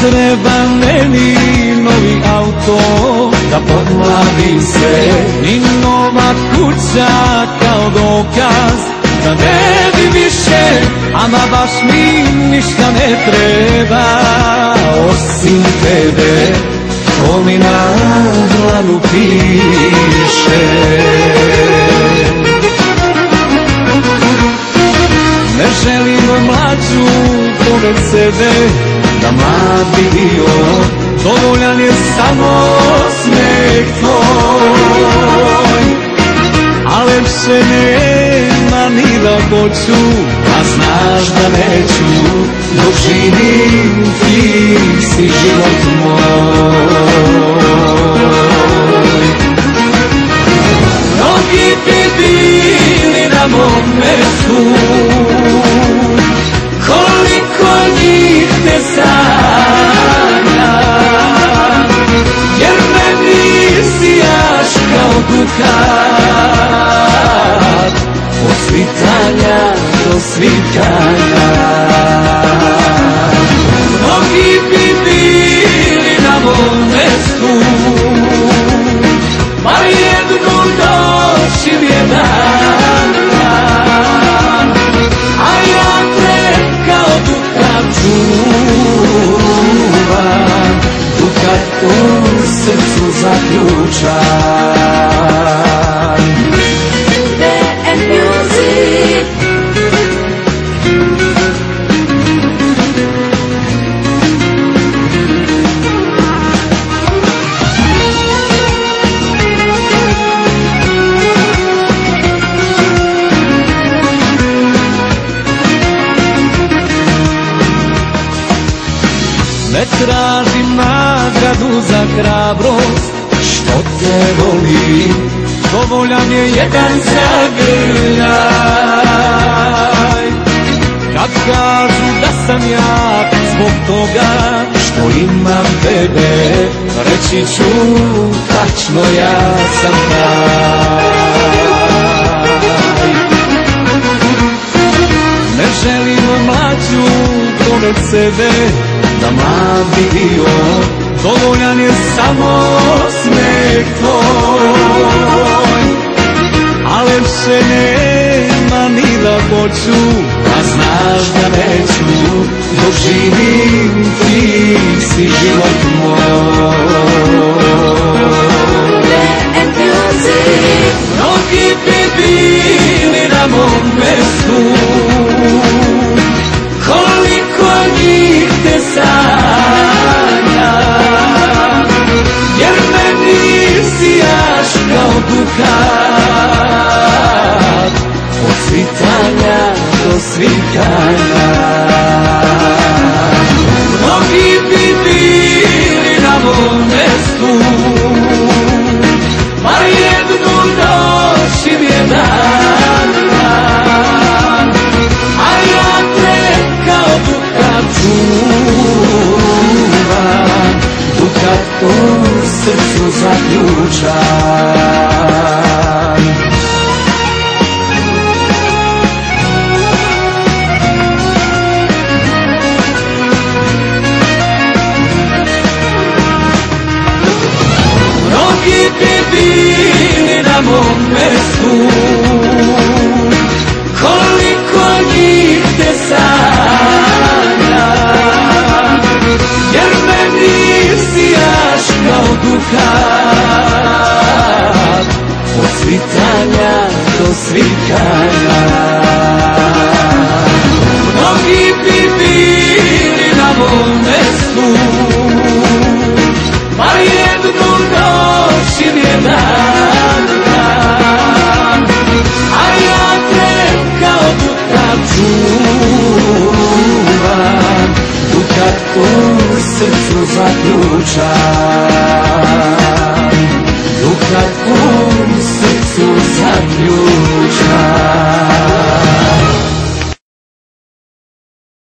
treba meni novi auto Da podmladim se Ni nova kuća kao dokaz Da ne bi više Ama baš mi ništa ne treba. Osim tebe Ko mi na piše. Ne želim mlađu pored sebe Da mlad bi bio Dovoljan je samo smeh tvoj. Ale više nema ni da hoću A znaš da neću Dok živim ti si život moj. Mnogi bi bili na mom mestu nisijaš kao duhan Od svitanja do svitanja Ne tražim nagradu za hrabrost Što te volim. Dovoljan je jedan zagrljaj. Kad kažu da sam ja Zbog toga što imam tebe Reći ću tačno ja sam taj. Ne želim mlađu pored sebe Da mlad bi bio Dovoljan je samo smeh tvoj Ale više nema ni da hoću A znaš da neću Dok živim ti si život moj. Mnogi bi bili na mom mestu svitanja Mnogi bi bili na mom mestu Koliko njih te sanja? Jer me nisijaš kao duhan Od svitanja do svitanja faccia brucia